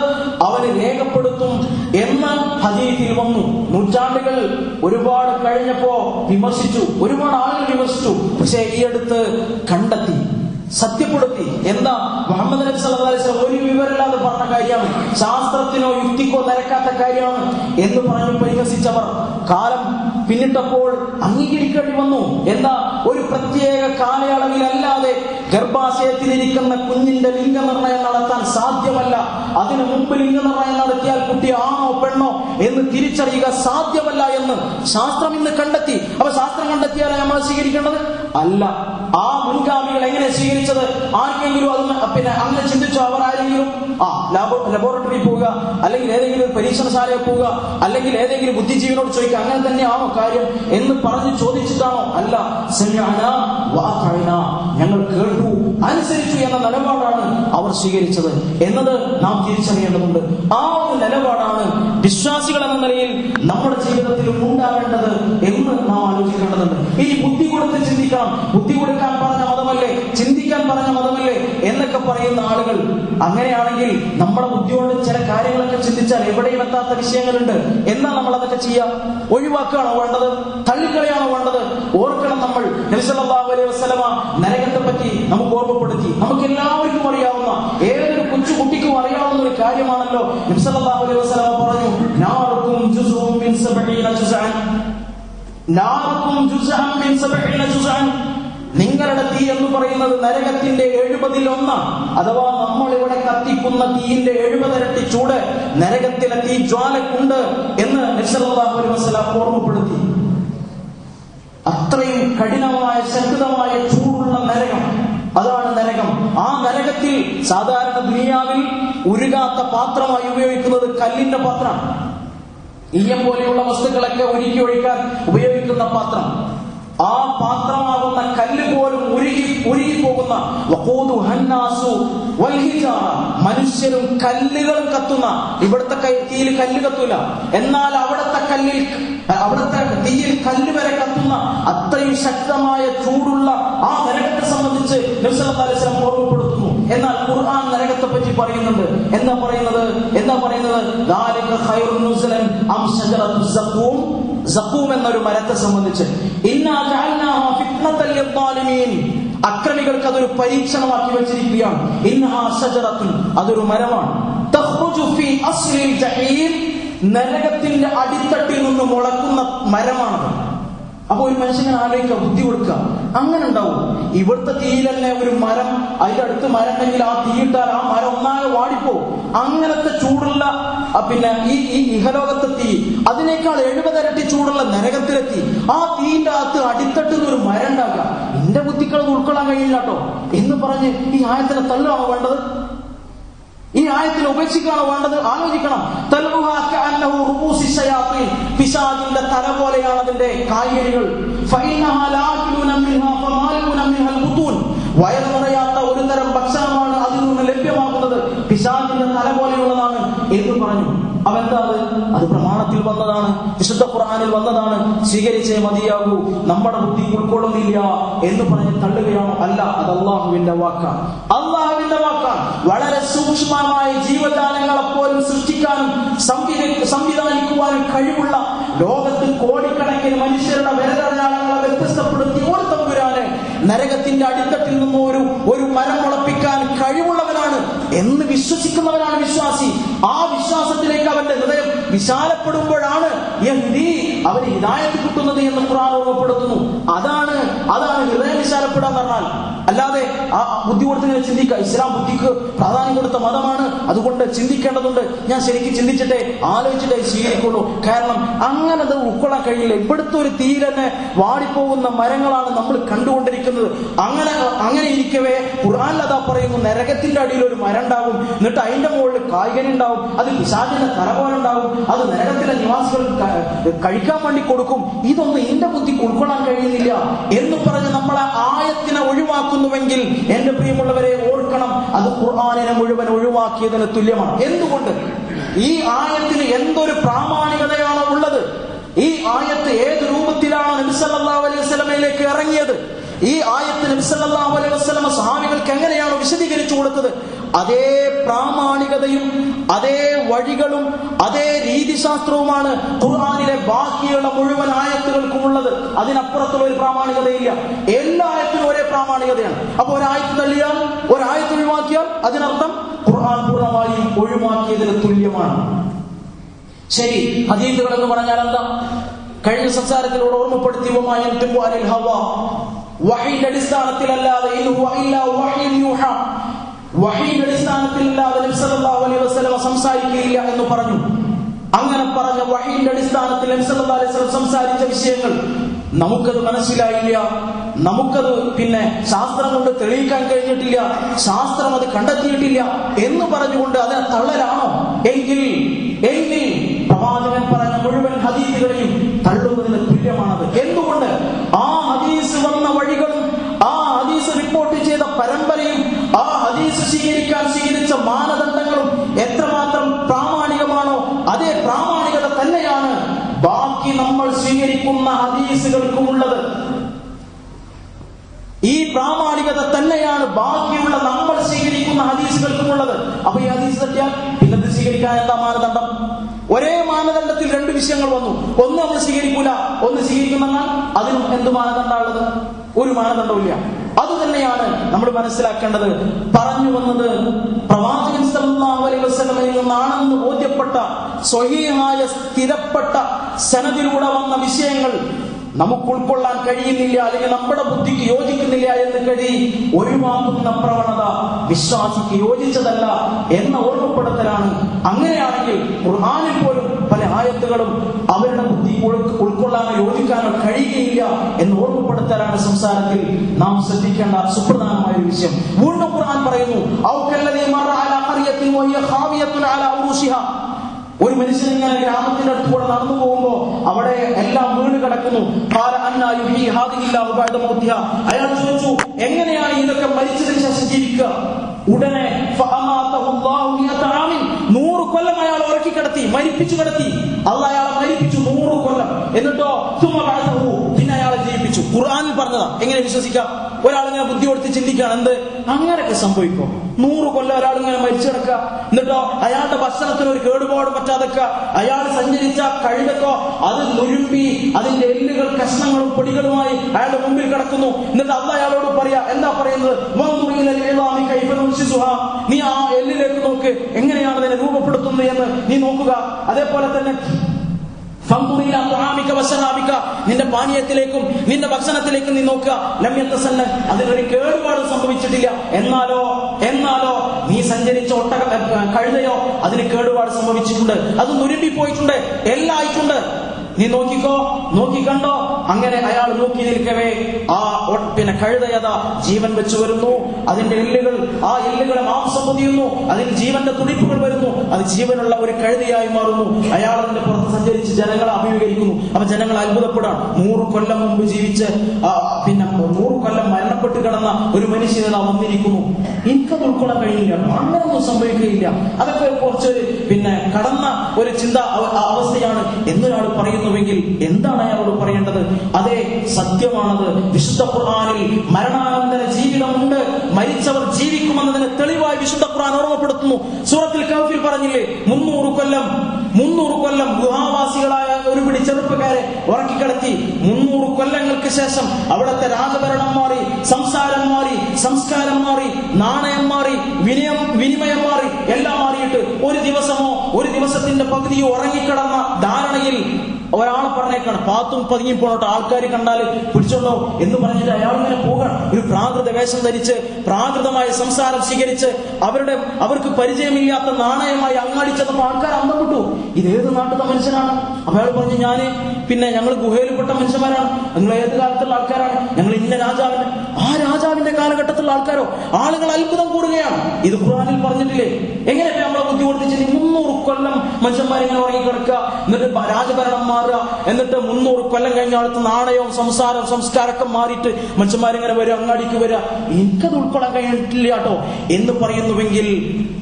അവന് രേഖപ്പെടുത്തും എന്ന് ഹദീഫിൽ വന്നു. നൂറ്റാണ്ടുകൾ ഒരുപാട് കഴിഞ്ഞപ്പോ വിമർശിച്ചു. ഒരുപാട് ആളുകൾ വിമർശിച്ചു. പക്ഷേ ഈ അടുത്ത് കണ്ടെത്തി. സത്യപ്പെടുത്തി. എന്താ? മുഹമ്മദ് നബി സല്ലല്ലാഹു അലൈഹി വസല്ലം ഒരു വിവരമില്ലാതെ പറഞ്ഞ കാര്യമാണ്. ശാസ്ത്രത്തിനോ യുക്തിക്കോ നിരക്കാത്ത കാര്യമാണ് എന്ന് പറഞ്ഞു പരിഹസിച്ചവർ കാലം പിന്നിട്ടപ്പോൾ അംഗീകരിക്കേണ്ടി വന്നു. എന്താ? ഒരു പ്രത്യേക കാലയളവിലല്ലാതെ ഗർഭാശയത്തിലിരിക്കുന്ന കുഞ്ഞിന്റെ ലിംഗനിർണയം നടത്താൻ സാധ്യമല്ല. അതിനു മുമ്പ് ലിംഗനിർണയം നടത്തിയാൽ കുട്ടി ആണോ പെണ്ണോ എന്ന് തിരിച്ചറിയുക സാധ്യമല്ല എന്ന് ശാസ്ത്രം ഇന്ന് കണ്ടെത്തി. അപ്പൊ ശാസ്ത്രം കണ്ടെത്തിയാലേ നമ്മൾ സ്വീകരിക്കേണ്ടത്? അല്ല. ആ മുൻഗാമികൾ എങ്ങനെ സ്വീകരിച്ചത്? ആർക്കെങ്കിലും അത് പിന്നെ അങ്ങനെ ചിന്തിച്ചു? അവർ ആരെങ്കിലും? ആ ലാബോ ലബോറട്ടറി പോവുക അല്ലെങ്കിൽ ഏതെങ്കിലും ഒരു പരീക്ഷണശാലയിൽ പോവുക അല്ലെങ്കിൽ ഏതെങ്കിലും ബുദ്ധിജീവിനോട് ചോദിക്കുക അങ്ങനെ തന്നെയാണോ കാര്യം എന്ന് പറഞ്ഞ് ചോദിച്ചിട്ടാണോ? അല്ല. ഞങ്ങൾ കേട്ടു അനുസരിച്ചു എന്ന നിലപാടാണ് അവർ സ്വീകരിച്ചത്. എന്നത് നാം തിരിച്ചറിയേണ്ടതുണ്ട്. ആ ഒരു നിലപാടാണ് വിശ്വാസികൾ എന്ന നിലയിൽ നമ്മുടെ ജീവിതത്തിൽ ഉണ്ടാകേണ്ടത് എന്ന് നാം ആലോചിക്കേണ്ടതുണ്ട്. ഇനി ബുദ്ധി കൊടുത്ത് ചിന്തിക്കണം. ബുദ്ധി കൊടുക്കാൻ പറഞ്ഞ മതമല്ലേ? ചിന്തിക്കാൻ പറഞ്ഞ മതമല്ലേ? എന്നൊക്കെ പറയുന്ന ആളുകൾ അങ്ങനെയാണെങ്കിൽ നമ്മുടെ ബുദ്ധിയോട് ചില കാര്യങ്ങളൊക്കെ ചിന്തിച്ചാൽ എവിടെയും എത്താത്ത വിഷയങ്ങളുണ്ട്. എന്നാൽ നമ്മൾ അതൊക്കെ ചെയ്യാം? ഒഴിവാക്കുകയാണോ വേണ്ടത്? തള്ളിക്കളയാണോ വേണ്ടത്? ഓർക്കണം നമ്മൾ. നബിസല്ലല്ലാഹു അലൈഹി പറ്റി നമുക്ക് ഓർമ്മപ്പെടുത്തി. നമുക്ക് എല്ലാവർക്കും അറിയാവുന്ന ഏതൊരു കൊച്ചു കുട്ടിക്കും അറിയാവുന്ന ഒരു കാര്യമാണല്ലോ. അലൈഹി വസല്ലം പറഞ്ഞു മിൻ സബഈന മിൻ സബഈന നിങ്ങളുടെ തീ എന്ന് പറയുന്നത് നരകത്തിന്റെ എഴുപതിൽ ഒന്ന് അഥവാ നമ്മൾ ഇവിടെ കത്തിക്കുന്ന തീയിന്റെ എഴുപതിരട്ടി ചൂട് നരകത്തിലെ തീ ജ്വാലക്കുണ്ട് എന്ന് ഓർമ്മപ്പെടുത്തി. അത്രയും കഠിനമായ ശക്തമായ ചൂടുള്ള നരകം അതാണ് നരകം. ആ നരകത്തിൽ സാധാരണ ദുനിയാവിൽ ഉരുകാത്ത പാത്രമായി ഉപയോഗിക്കുന്നത് കല്ലിന്റെ പാത്രമാണ് ഈയം പോലെയുള്ള വസ്തുക്കളൊക്കെ ഒരുക്കി ഒഴിക്കാൻ ഉപയോഗിക്കുന്ന പാത്രം. ആ പാത്രമാകുന്ന കല്ല് പോലും ഉരുകി ഉരുകി മനുഷ്യരും കല്ലുകളും കത്തുന്ന. ഇവിടുത്തെ തീയിൽ കല്ല് കത്തൂല. എന്നാൽ അവിടത്തെ കല്ലിൽ അവിടുത്തെ തീയിൽ കല്ല് വരെ കത്തുന്ന അത്രയും ശക്തമായ ചൂടുള്ള ആ നരകത്തെ സംബന്ധിച്ച് നബ്സലം ഓർമ്മപ്പെടുത്തുന്നു. എന്നാൽ ഖുർആൻ നരകത്തെ പറ്റി പറയുന്നുണ്ട്. എന്താ പറയുന്നത്? എന്താ പറയുന്നത്? എന്നൊരു മരത്തെ സംബന്ധിച്ച്. അക്രമികൾക്ക് അതൊരു പരീക്ഷണമാക്കി വെച്ചിരിക്കുകയാണ്. ഇന്നഹാ ഷജറത്തുൻ അതൊരു മരമാണ്. നരകത്തിന്റെ അടിത്തട്ടിൽ നിന്ന് മുളക്കുന്ന മരമാണത്. അപ്പൊ ഒരു മനുഷ്യനെ ആലോചിക്കുക ബുദ്ധി കൊടുക്കുക. അങ്ങനെ ഉണ്ടാവും. ഇവിടുത്തെ തീയിൽ ഒരു മരം അതിന്റെ അടുത്ത് മരം ഉണ്ടെങ്കിൽ ആ തീയിട്ടാൽ ആ മരം ഒന്നാകെ വാടിപ്പോ അങ്ങനത്തെ ചൂടുള്ള പിന്നെ ഈ ഈ ഇഹലോകത്തെ തീ അതിനേക്കാൾ എഴുപതരട്ടി ചൂടുള്ള നരകത്തിലെ തീ ആ തീയിന്റെ അകത്ത് അടിത്തട്ടുന്ന ഒരു മരം ഉണ്ടാക്കുക ബുദ്ധികൾ ഉൾക്കൊള്ളാൻ കഴിയില്ല കേട്ടോ. എന്ന് പറഞ്ഞ് ഈ ആയത്തിനെ തള്ളുകയാണോ വേണ്ടത്? ഈ ആയത്തിൽ ഉപേക്ഷിക്കുകയാണോ വേണ്ടത്? ആലോചിക്കണം. പിശാചിന്റെ തല പോലെയാണ് അതിന്റെ കായലുകൾ. വയറ് നിറയാത്ത ഒരു തരം ഭക്ഷണമാണ് അതിൽ നിന്ന് ലഭ്യമാകുന്നത്. പിശാദിന്റെ തല പോലെയുള്ളതാണ് എന്ന് പറഞ്ഞു. അവെന്താ അത് പ്രമാണത്തിൽ വന്നതാണ് വിശുദ്ധ ഖുർആനിൽ വന്നതാണ് സ്വീകരിച്ചേ മതിയാകൂ നമ്മുടെ ബുദ്ധി ഉൾക്കൊള്ളുന്നില്ല എന്ന് പറഞ്ഞ് തള്ളുകയാണോ? അല്ല അത് അള്ളാഹുവിന്റെ വാക്കാണ്. അള്ളാഹുവിന്റെ വാക്കാണ്. വളരെ സൂക്ഷ്മമായ ജീവജാലങ്ങളെ പോലും സൃഷ്ടിക്കാനും സംവിധ- സംവിധാനിക്കുവാനും കഴിവുള്ള ലോകത്ത് കോടിക്കണക്കിന് മനുഷ്യരുടെ വിരലടയാളങ്ങളെ വ്യത്യസ്തപ്പെടുത്തി ഒരു തമ്പുരാന് നരകത്തിന്റെ അടിത്തട്ടിൽ നിന്നും ഒരു ഒരു മരം മുളപ്പിക്കാൻ കഴിവുള്ളവനാണ് എന്ന് വിശ്വസിക്കുന്നവനാണ് വിശ്വാസി. ആ വിശ്വാസത്തിലേക്ക് അവന്റെ ഹൃദയം വിശാലപ്പെടുമ്പോഴാണ് അവന് ഹിദായത്ത് കിട്ടുന്നത് എന്ന് ഖുർആൻ ഓർമ്മപ്പെടുത്തുന്നു. അതാണ് അതാണ് ഹൃദയം വിശാലപ്പെടാൻ പറഞ്ഞാൽ അല്ലാതെ ആ ബുദ്ധി കൊടുത്ത് ഞാൻ ചിന്തിക്കുക. ഇസ്ലാം ബുദ്ധിക്ക് പ്രാധാന്യം കൊടുത്ത മതമാണ്. അതുകൊണ്ട് ചിന്തിക്കേണ്ടതുണ്ട്. ഞാൻ ശരിക്കും ചിന്തിച്ചിട്ടേ ആലോചിച്ചിട്ടേ സ്വീകരിക്കുള്ളൂ കാരണം അങ്ങനെ അത് ഉൾക്കൊള്ളാൻ കഴിയില്ല. ഇവിടുത്തെ ഒരു തീ തന്നെ വാടിപ്പോകുന്ന മരങ്ങളാണ് നമ്മൾ കണ്ടുകൊണ്ടിരിക്കുന്നത്. അങ്ങനെ അങ്ങനെ ഇരിക്കവേ ഖുർആൻ അതാ പറയുന്നു നരകത്തിന്റെ അടിയിൽ ഒരു മരം ഉണ്ടാകും എന്നിട്ട് അതിന്റെ മുകളിൽ കായികനി ഉണ്ടാവും അത് പിശാചിന്റെ തല അത് നരകത്തിലെ നിവാസികൾ കഴിക്കാൻ വേണ്ടി കൊടുക്കും. ഇതൊന്നും എന്റെ ബുദ്ധിക്ക് ഉൾക്കൊള്ളാൻ കഴിയുന്നില്ല എന്ന് പറഞ്ഞ് നമ്മളെ ആയത്തിനെ ഒഴിവാക്കുന്നുവെങ്കിൽ എന്റെ പ്രിയമുള്ളവരെ ഓർക്കണം അത് ഖുർആാനിനെ മുഴുവൻ ഒഴിവാക്കിയതിന് തുല്യമാണ്. എന്തുകൊണ്ട്? ഈ ആയത്തിന് എന്തൊരു പ്രാമാണികതയാണോ ഉള്ളത്? ഈ ആയത്ത് ഏത് രൂപത്തിലാണ് നബിസല്ലാഹു അലൈഹി വസല്ലമയിലേക്ക് ഇറങ്ങിയത്? ഈ ആയത്ത് നബിസല്ലാ അലൈഹി വസ്ലമ സഹാബികൾക്ക് എങ്ങനെയാണ് വിശദീകരിച്ചു കൊടുത്തത്? അതേ പ്രാമാണികതയും അതേ വഴികളും അതേ രീതിശാസ്ത്രവുമാണ് ഖുർആാനിലെ ബാക്കിയുള്ള മുഴുവൻ ആയത്തുകൾക്കും ഉള്ളത് അതിനപ്പുറത്തുള്ള ഒരു പ്രാമാണികതയില്ല. എല്ലാ ആയത്തിനും ഒരേ പ്രാമാണികതയാണ്. അപ്പൊ ഒരായത്ത് തള്ളിയാൽ ഒരായത്ത് ഒഴിവാക്കിയാൽ അതിനർത്ഥം ഖുർആൻ പൂർണമായും ഒഴിവാക്കിയതിന് തുല്യമാണ്. ശരി ഹദീദുകൾ എന്ന് പറഞ്ഞാൽ എന്താ? കഴിഞ്ഞ സംസാരത്തിലൂടെ ഓർമ്മപ്പെടുത്തി വഹിന്റെ യൻതിഖു അനിൽ ഹവാ. വഹീന്റെ അടിസ്ഥാനത്തിലല്ലാതെ വഹീന്റെ അടിസ്ഥാനത്തിൽ അലൈഹി വസല്ലം സംസാരിക്കുകയില്ല എന്ന് പറഞ്ഞു. അങ്ങനെ പറഞ്ഞ വഹീന്റെ അടിസ്ഥാനത്തിൽ അലൈഹി വസല്ലം സംസാരിച്ച വിഷയങ്ങൾ നമുക്കത് മനസ്സിലായില്ല. നമുക്കത് പിന്നെ ശാസ്ത്രം കൊണ്ട് തെളിയിക്കാൻ കഴിഞ്ഞിട്ടില്ല. ശാസ്ത്രം അത് കണ്ടെത്തിയിട്ടില്ല എന്ന് പറഞ്ഞുകൊണ്ട് അതിനെ തള്ളലാണോ? എങ്കിൽ എങ്കിൽ പ്രവാചകൻ പറഞ്ഞ മുഴുവൻ ഹദീസുകളെയും തള്ളുന്നതിന് സ്വീകരിക്കാൻ സ്വീകരിച്ച മാനദണ്ഡങ്ങളും എത്രമാത്രം പ്രാമാണികമാണോ അതേ പ്രാമാണികത തന്നെയാണ് ബാക്കി നമ്മൾ സ്വീകരിക്കുന്ന ഹദീസുകൾക്കും ഉള്ളത് ഈ പ്രാമാണികത തന്നെയാണ് ബാക്കിയുള്ള നമ്മൾ സ്വീകരിക്കുന്ന ഹദീസുകൾക്കും ഉള്ളത് അപ്പൊ ഈ ഹദീസ് തട്ടിയാൽ പിന്നത് സ്വീകരിക്കാൻ എന്താ മാനദണ്ഡം? ഒരേ മാനദണ്ഡത്തിൽ രണ്ട് വിഷയങ്ങൾ വന്നു. ഒന്ന് നമ്മൾ സ്വീകരിക്കൂല ഒന്ന് സ്വീകരിക്കുമെന്നാൽ അതിനും എന്ത് മാനദണ്ഡമുള്ളത് ഒരു മാനദണ്ഡമില്ല അത് തന്നെയാണ് നമ്മൾ മനസ്സിലാക്കേണ്ടത്. പറഞ്ഞു വന്നത് പ്രവാചകൻ അലൈഹി നിന്നാണെന്ന് ബോധ്യപ്പെട്ട സ്വഹീയമായ സ്ഥിരപ്പെട്ട സനതിലൂടെ വന്ന വിഷയങ്ങൾ നമുക്ക് ഉൾക്കൊള്ളാൻ കഴിയുന്നില്ല അല്ലെങ്കിൽ നമ്മുടെ ബുദ്ധിക്ക് യോജിക്കുന്നില്ല എന്ന് കരുതി ഒഴിവാക്കുന്ന പ്രവണത വിശ്വാസിക്ക് യോജിച്ചതല്ല എന്ന ഓർമ്മപ്പെടുത്തലാണ്. അങ്ങനെയാണെങ്കിൽ ഖുർആനിൽ പോലും പല ആയത്തുകളും അവരുടെ ബുദ്ധി ഉൾക്കൊള്ളാനോ യോജിക്കാനോ കഴിയുകയില്ല എന്ന് ഓർമ്മപ്പെടുത്തലാണ് സംസാരത്തിൽ നാം ശ്രദ്ധിക്കേണ്ട സുപ്രധാനമായ ഒരു വിഷയം. വീണ്ടും ഖുർആൻ പറയുന്നു "ഔ കല്ലദീ മറ വഹിയ ഖാവിയത്തുൻ അലാ ഉറൂശിഹാ. ഒരു മനുഷ്യൻ ഇങ്ങനെ ഗ്രാമത്തിന്റെ അടുത്ത് കൂടെ നടന്നു പോകുമ്പോ അവിടെ എല്ലാം വീണ് കിടക്കുന്നു. അയാൾ ചോദിച്ചു എങ്ങനെയാണ് ഇതൊക്കെ മരിച്ചതിന് ശേഷം ജീവിക്കുക? ഉടനെ നൂറ് കൊല്ലം അയാൾ ഉറക്കി കിടത്തി മരിപ്പിച്ചു കിടത്തി. അള്ള അയാളെ മരിപ്പിച്ചു നൂറ് കൊല്ലം. എന്നിട്ടോ. പിന്നെ അയാളെ ജീവിപ്പിച്ചു ഖുർആനിൽ പറഞ്ഞതാ. എങ്ങനെ വിശ്വസിക്കാം? ഒരാളിങ്ങനെ ബുദ്ധി കൊടുത്ത് ചിന്തിക്കുകയാണ്. എന്ത്? അങ്ങനെയൊക്കെ സംഭവിക്കും. നൂറ് കൊല്ലം ഒരാൾ ഇങ്ങനെ മരിച്ചു കിടക്കുക. എന്നിട്ടോ അയാളുടെ ഭക്ഷണത്തിന് ഒരു കേടുപാടും പറ്റാതൊക്കെ അയാൾ സഞ്ചരിച്ച കഴുകക്കോ അത് നുരുമ്പി അതിന്റെ എല്ലുകൾ കഷ്ണങ്ങളും പൊടികളുമായി അയാളുടെ മുമ്പിൽ കിടക്കുന്നു. എന്നിട്ട് അല്ല അയാളോട് പറയാ എന്താ പറയുന്നത്. നീ ആ എല്ലിലേക്ക് നോക്ക് എങ്ങനെയാണ് അതിനെ രൂപപ്പെടുത്തുന്നത് എന്ന് നീ നോക്കുക. അതേപോലെ തന്നെ നിന്റെ പാനീയത്തിലേക്കും നിന്റെ ഭക്ഷണത്തിലേക്കും നീ നോക്കുക. ലമ്യത്തസന്ന അതിനൊരു കേടുപാട് സംഭവിച്ചിട്ടില്ല. എന്നാലോ എന്നാലോ നീ സഞ്ചരിച്ച ഒട്ടക ഏ, കഴുതയോ അതിന് കേടുപാട് സംഭവിച്ചിട്ടുണ്ട്. അത് നുരുമ്പി പോയിട്ടുണ്ട് എല്ലായിട്ടുണ്ട് നീ നോക്കിക്കോ നോക്കിക്കണ്ടോ? അങ്ങനെ അയാൾ നോക്കി നിൽക്കവേ. ആ പിന്നെ കഴുതയത ജീവൻ വെച്ചു വരുന്നു. അതിന്റെ എല്ലുകൾ ആ എല്ലുകളെ മാംസം പൊതിയുന്നു. അതിൽ ജീവന്റെ തുടിപ്പുകൾ വരുന്നു. അത് ജീവനുള്ള ഒരു കഴുതയായി മാറുന്നു. അയാൾ അതിന്റെ പുറത്ത് സഞ്ചരിച്ച് ജനങ്ങളെ അഭിമുഖീകരിക്കുന്നു. അപ്പൊ ജനങ്ങൾ അത്ഭുതപ്പെടാം നൂറ് കൊല്ലം മുമ്പ് ജീവിച്ച് പിന്നെ കിടന്ന ഒരു മനുഷ്യനെ വന്നിരിക്കുന്നു. എനിക്കത് ഉൾക്കൊള്ളാൻ കഴിയില്ല. അങ്ങനൊന്നും സംഭവിക്കുകയില്ല. അതൊക്കെ കുറച്ച് പിന്നെ കടന്ന ഒരു ചിന്ത അവ- അവസ്ഥയാണ് എന്നൊരാൾ പറയുന്നുവെങ്കിൽ എന്താണ് അയാളോട് പറയേണ്ടത്? അതേ സത്യമാണത്. വിശുദ്ധ ഖുർആനിൽ മരണാനന്തര ജീവിതമുണ്ട്. മരിച്ചവർ ജീവിക്കുമെന്നതിന് തെളിവായി വിശുദ്ധ ഖുർആൻ ഓർമ്മപ്പെടുത്തുന്നു. സൂറത്തിൽ കൗഫിൽ പറഞ്ഞില്ലേ മുന്നൂറ് കൊല്ലം മുന്നൂറ് കൊല്ലം ഗുഹാവാസികളായ ഒരു പിടി ചെറുപ്പക്കാരെ ഉറക്കിക്കിടത്തി മുന്നൂറ് കൊല്ലങ്ങൾക്ക് ശേഷം അവിടുത്തെ രാജഭരണം മാറി സംസാരം മാറി സംസ്കാരം മാറി നാണയം മാറി വിനയം വിനിമയം മാറി എല്ലാം മാറിയിട്ട് ഒരു ദിവസമോ ഒരു ദിവസത്തിന്റെ പകുതിയോ ഉറങ്ങിക്കിടന്ന ധാരണയിൽ ഒരാൾ പറഞ്ഞേക്കാണ്. പാത്തും പതുങ്ങി പോണോട്ട്. ആൾക്കാർ കണ്ടാൽ പിടിച്ചോണ്ടോ എന്ന് പറഞ്ഞിട്ട് അയാൾ ഇങ്ങനെ പോകണം. ഒരു പ്രാകൃത വേഷം ധരിച്ച് പ്രാകൃതമായ സംസാരം സ്വീകരിച്ച് അവരുടെ അവർക്ക് പരിചയമില്ലാത്ത നാണയമായി അങ്ങാടി ചെന്നപ്പോ ആൾക്കാർ അന്തപ്പെട്ടു ഇത് ഏത് നാട്ടിലെ മനുഷ്യനാണ്? അപ്പൊ അയാൾ പറഞ്ഞു ഞാൻ പിന്നെ ഞങ്ങൾ ഗുഹയിൽപ്പെട്ട മനുഷ്യന്മാരാണ്. നിങ്ങൾ ഏത് കാലത്തുള്ള ആൾക്കാരാണ്? ഞങ്ങൾ ഇന്ന രാജാവിന്റെ ആ രാജാവിന്റെ കാലഘട്ടത്തിലുള്ള ആൾക്കാരോ? ആളുകൾ അത്ഭുതം കൂടുകയാണ്. ഇത് ഖുർആനിൽ പറഞ്ഞിട്ടില്ലേ? എങ്ങനെ നമ്മളെ ബുദ്ധി കൊടുത്തിട്ട് മുന്നൂറ് കൊല്ലം മനുഷ്യന്മാരിങ്ങനെ ഉറങ്ങി കിടക്കുക എന്നിട്ട് രാജഭരണന്മാർ രാജഭരണം മാറുക. എന്നിട്ട് മുന്നൂറ് കൊല്ലം കഴിഞ്ഞ അടുത്ത് നാണയവും സംസാരം സംസ്കാരമൊക്കെ മാറിയിട്ട് മനുഷ്യന്മാരിങ്ങനെ വരും അങ്ങാടിക്ക് വരിക. എനിക്കത് ഉൾക്കൊള്ളാൻ കഴിഞ്ഞിട്ടില്ല കേട്ടോ. എന്ന് പറയുന്നുവെങ്കിൽ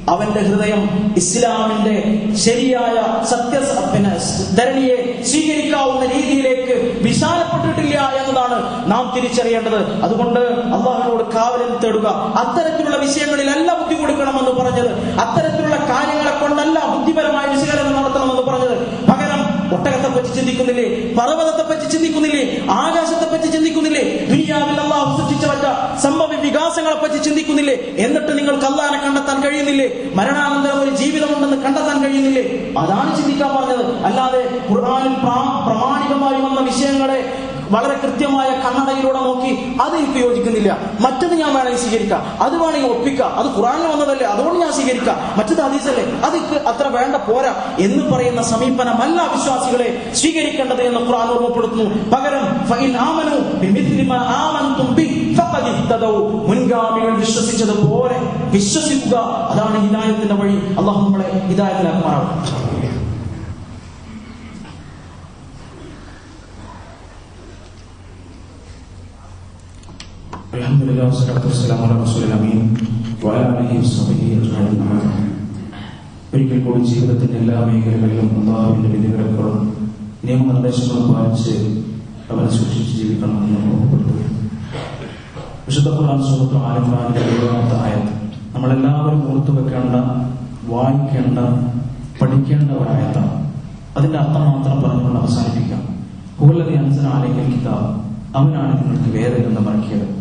അവന്റെ ഹൃദയം ഇസ്ലാമിന്റെ ശരിയായ സത്യ പിന്നെ ധരണിയെ സ്വീകരിക്കാവുന്ന രീതിയിലേക്ക് വിശാലപ്പെട്ടിട്ടില്ല എന്നതാണ് നാം തിരിച്ചറിയേണ്ടത്. അതുകൊണ്ട് അള്ളാഹുവിനോട് കാവലം തേടുക. അത്തരത്തിലുള്ള വിഷയങ്ങളിലല്ല ബുദ്ധി കൊടുക്കണമെന്ന് പറഞ്ഞത്. അത്തരത്തിലുള്ള കാര്യങ്ങളെ കൊണ്ടല്ല ബുദ്ധിപരമായ വിശകലനം നടത്തണമെന്ന് ഒട്ടകത്തെ പറ്റി ചിന്തിക്കുന്നില്ലേ? പർവതത്തെ പറ്റി ചിന്തിക്കുന്നില്ലേ? ആകാശത്തെ പറ്റി ചിന്തിക്കുന്നില്ലേ? ദുനിയാവിൽ അള്ളാഹു സൃഷ്ടിച്ച മറ്റ സംഭവ വികാസങ്ങളെ പറ്റി ചിന്തിക്കുന്നില്ലേ? എന്നിട്ട് നിങ്ങൾക്ക് അള്ളാഹിനെ കണ്ടെത്താൻ കഴിയുന്നില്ലേ? മരണാനന്തരം ഒരു ജീവിതമുണ്ടെന്ന് കണ്ടെത്താൻ കഴിയുന്നില്ലേ? അതാണ് ചിന്തിക്കാൻ പറഞ്ഞത്. അല്ലാതെ ഖുർആാനിൽ പ്രാമാണികമായി വന്ന വിഷയങ്ങളെ വളരെ കൃത്യമായ കണ്ണടയിലൂടെ നോക്കി അത് എനിക്ക് യോജിക്കുന്നില്ല. മറ്റത് ഞാൻ വേണമെങ്കിൽ സ്വീകരിക്കാം. അത് വേണമെങ്കിൽ ഒപ്പിക്കാം. അത് ഖുറാനിൽ വന്നതല്ലേ. അതുകൊണ്ട് ഞാൻ സ്വീകരിക്കാം. മറ്റത് ഹദീസല്ലേ. അത് അത്ര വേണ്ട പോരാ എന്ന് പറയുന്ന സമീപനമല്ല വിശ്വാസികളെ സ്വീകരിക്കേണ്ടത് എന്ന് ഖുറാൻ ഓർമ്മപ്പെടുത്തുന്നു. പകരം ഫഇൻ വിശ്വസിച്ചത് പോലെ മുൻഗാമികൾ വിശ്വസിക്കുക. അതാണ് ഹിദായത്തിന്റെ വഴി. അള്ളാഹു നമ്മളെ ഹിദായത്തിലാക്കുമാറാവും Alhamdulillah wassalatu wassalamu ala rasulil amin wa ala alihi washabihi ajma'in. ഒരിക്കൽ കൂടി ജീവിതത്തിന്റെ എല്ലാ മേഖലകളിലും അള്ളാഹുവിന്റെ വിധിവിലക്കുകളും നിയമനിർദ്ദേശങ്ങൾ പാലിച്ച് അവരെ സൂക്ഷിച്ച് ജീവിക്കണമെന്ന് ഞാൻ വിശുദ്ധ ഖുർആൻ സുഹൃത്ത് ആലംബാന്റെ ഏഴാമത്തെ ആയത്ത്. നമ്മളെല്ലാവരും ഓർത്തു വെക്കേണ്ട വായിക്കേണ്ട പഠിക്കേണ്ട ഒരു ആയത്താണ് അതിന്റെ അർത്ഥം മാത്രം പറഞ്ഞുകൊണ്ട് അവസാനിപ്പിക്കാം. ഹുവല്ലതി അൻസൻ ആലയ്ക്കൽ കിതാബ്. അവനാണ് നിങ്ങൾക്ക് വേദഗ്രന്ഥം ഇറക്കിയത്.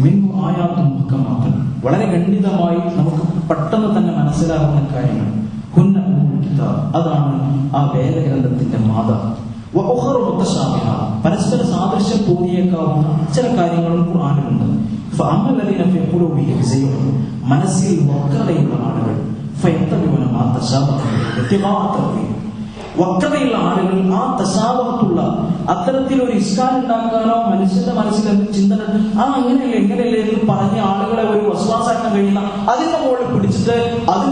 മിൻഹു വളരെ ഖണ്ഡിതമായി നമുക്ക് പെട്ടെന്ന് തന്നെ മനസ്സിലാകുന്ന കാര്യങ്ങൾ. അതാണ് ആ വേദഗ്രന്ഥത്തിന്റെ മാതാവ് പരസ്പര സാദൃശ്യം തോന്നിയേക്കാവുന്ന ചില കാര്യങ്ങളും ഖുർആാനിലുണ്ട്. മനസ്സിൽ വക്രതയുള്ള ആളുകൾ. വക്രതയുള്ള ആളുകൾ ആ തശാബഹത്തുള്ള അത്തരത്തിലൊരു ഇസ്കാൻ ഉണ്ടാക്കാനോ മനുഷ്യന്റെ മനസ്സിൽ ചിന്തന ആ അങ്ങനെയല്ലേ എങ്ങനെയല്ലേ എന്ന് പറഞ്ഞ ആളുകളെ ഒരു വസ്വാസാക്കാൻ കഴിയുന്ന അതിന്റെ മുകളിൽ പിടിച്ചിട്ട് അത്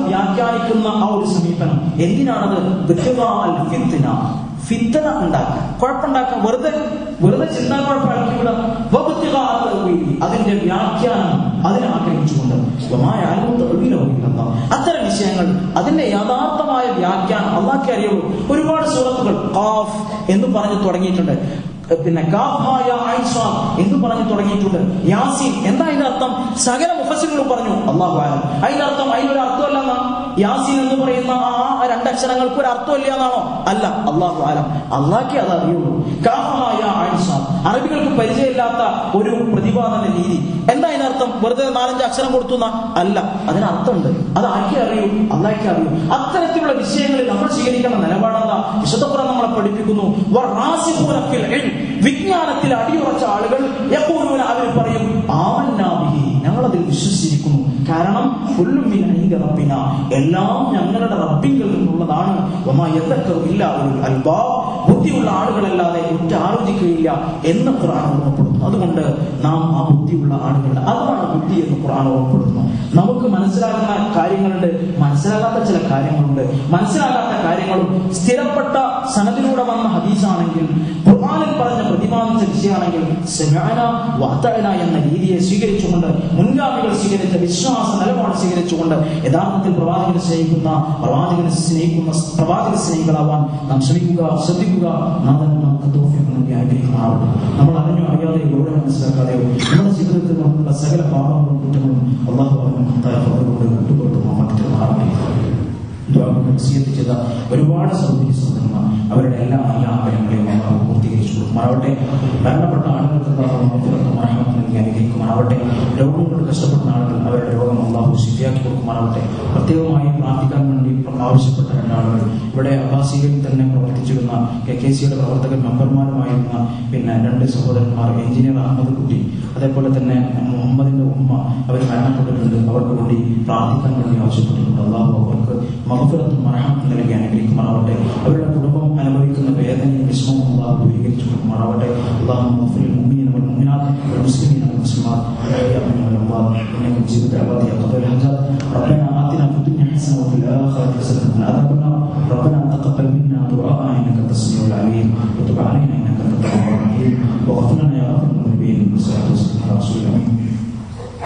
വ്യാഖ്യാനിക്കുന്ന ആ ഒരു സമീപനം. എന്തിനാണത്? ഫിത്തന ഫിത്തന ഉണ്ടാക്കുക. കുഴപ്പമുണ്ടാക്കുക. വെറുതെ വെറുതെ ചിന്താ കുഴപ്പമാക്കി. അതിന്റെ വ്യാഖ്യാനം അതിനെ ആഗ്രഹിച്ചുകൊണ്ട്. അത്തരം വിഷയങ്ങൾ അതിന്റെ യഥാർത്ഥമായ വ്യാഖ്യാനം അള്ളാഹ്ക്ക് അറിയുള്ളൂ ഒരുപാട് സുഹൃത്തുക്കൾ ഖാഫ് എന്ന് പറഞ്ഞു തുടങ്ങിയിട്ടുണ്ട്. പിന്നെ എന്ന് പറഞ്ഞു തുടങ്ങിയിട്ടുണ്ട്. യാസീൻ എന്താ അതിന്റെ അർത്ഥം? സകല മുഫസിലുകളും പറഞ്ഞു അള്ളാഹു അതിന്റെ അർത്ഥം അതിനൊരു അർത്ഥമല്ല യാസീൻ എന്ന് പറയുന്ന ആ രണ്ടക്ഷരങ്ങൾക്ക് ഒരു അർത്ഥമില്ല എന്നാണോ? അല്ല അള്ളാഹു ആലം അള്ളാഹ്ക്ക് അത് അറിയുള്ളൂ അറബികൾക്ക് പരിചയമില്ലാത്ത ഒരു പ്രതിപാദന രീതി. എന്താ അതിനർത്ഥം? വെറുതെ നാലഞ്ച് അക്ഷരം കൊടുത്തു എന്നാ? അല്ല. അതിനർത്ഥമുണ്ട്. അത് ആക്കി അറിയൂ? അല്ലാക്കി അറിയൂ. അത്തരത്തിലുള്ള വിഷയങ്ങളിൽ നമ്മൾ സ്വീകരിക്കേണ്ട നിലപാടെന്താ? വിശുദ്ധപുറം നമ്മളെ പഠിപ്പിക്കുന്നു. വിജ്ഞാനത്തിൽ അടിയുറച്ച ആളുകൾ എപ്പോഴും അവർ പറയും ആമന്നാബിഹി ഞങ്ങളതിൽ വിശ്വസിച്ചിരിക്കുന്നു. കാരണം എല്ലാം ഞങ്ങളുടെ റബ്ബിങ്കിൽ നിന്നുള്ളതാണ്. വമാ എന്തൊക്കെ ഇല്ല ഒരു അൽബാബ്. ബുദ്ധിയുള്ള ആളുകളല്ലാതെ ഒറ്റ ആലോചിക്കുകയില്ല എന്ന് ഖുർആൻ ഓർമ്മപ്പെടുത്തുന്നു. അതുകൊണ്ട് നാം ആ ബുദ്ധിയുള്ള ആളുകൾ അതാണ് ബുദ്ധി എന്ന് ഖുർആൻ ഓർപ്പെടുന്നു നമുക്ക് മനസ്സിലാകുന്ന കാര്യങ്ങളുണ്ട് മനസ്സിലാകാത്ത ചില കാര്യങ്ങളുണ്ട്. മനസ്സിലാകാത്ത കാര്യങ്ങളും സ്ഥിരപ്പെട്ട സനദിലൂടെ വന്ന ഹദീസാണെങ്കിൽ ഖുർആാനിൽ പറഞ്ഞ പ്രതിപാദിച്ച വിഷയമാണെങ്കിൽ സെമാന വാത്തന എന്ന രീതിയെ സ്വീകരിച്ചുകൊണ്ട് മുൻഗാമികൾ സ്വീകരിച്ച വിശ്വാസ നിലപാട് സ്വീകരിച്ചുകൊണ്ട് യഥാർത്ഥത്തിൽ പ്രവാചകനെ സ്നേഹിക്കുന്ന പ്രവാചകനെ സ്നേഹിക്കുന്ന പ്രവാചക സ്നേഹികളാവാൻ നാം ശ്രമിക്കുക ശ്രദ്ധിക്കുക. നമ്മൾ അറിഞ്ഞോ അറിയാതെയോ എവിടെ മനസ്സിലാക്കാതെയോ നമ്മുടെ ജീവിതത്തിൽ നമുക്കുള്ള സകല പാപങ്ങളും കുറ്റങ്ങളും അള്ളാഹു അവൻ മഹത്തായ ഫലങ്ങളുടെ നമുക്ക് മറ്റു മാറുകയില്ല ചെയ്ത ഒരുപാട് സൗന്ദര്യ സൗന്ദര്യന്മാർ അവരുടെ എല്ലാ എല്ലാ ആഗ്രഹങ്ങളെയും അള്ളാഹു പൂർത്തീകരിച്ചു കൊടുക്കുമാറാവട്ടെ മരണപ്പെട്ട ആളുകൾക്ക് നൽകി അനുഗ്രഹിക്കുമാറാവട്ടെ. രോഗം കൊണ്ട് കഷ്ടപ്പെടുന്ന ആളുകൾ അവരുടെ രോഗം അള്ളാഹു ശരിയാക്കി കൊടുക്കുമാറാവട്ടെ. പ്രത്യേകമായി പ്രാർത്ഥിക്കാൻ ആവശ്യപ്പെട്ട രണ്ടാളുകൾ. ഇവിടെ അബ്ബാസിയിൽ തന്നെ പ്രവർത്തിച്ചിരുന്ന കെ കെ സിയുടെ പ്രവർത്തകർ മെമ്പർമാരുമായിരുന്ന പിന്നെ രണ്ട് സഹോദരന്മാർ എഞ്ചിനീയർ അഹമ്മദ് കുട്ടി അതേപോലെ തന്നെ മുഹമ്മദിന്റെ ഉമ്മ അവർ മരണപ്പെട്ടിട്ടുണ്ട്. അവർക്ക് വേണ്ടി പ്രാർത്ഥിക്കാൻ വേണ്ടി ആവശ്യപ്പെട്ടിട്ടുണ്ട്. അള്ളാഹു അവർക്ക് മഹഫിറത്തും മറഹത്തും നൽകി അനുഗ്രഹിക്കുമാറാവട്ടെ. അവരുടെ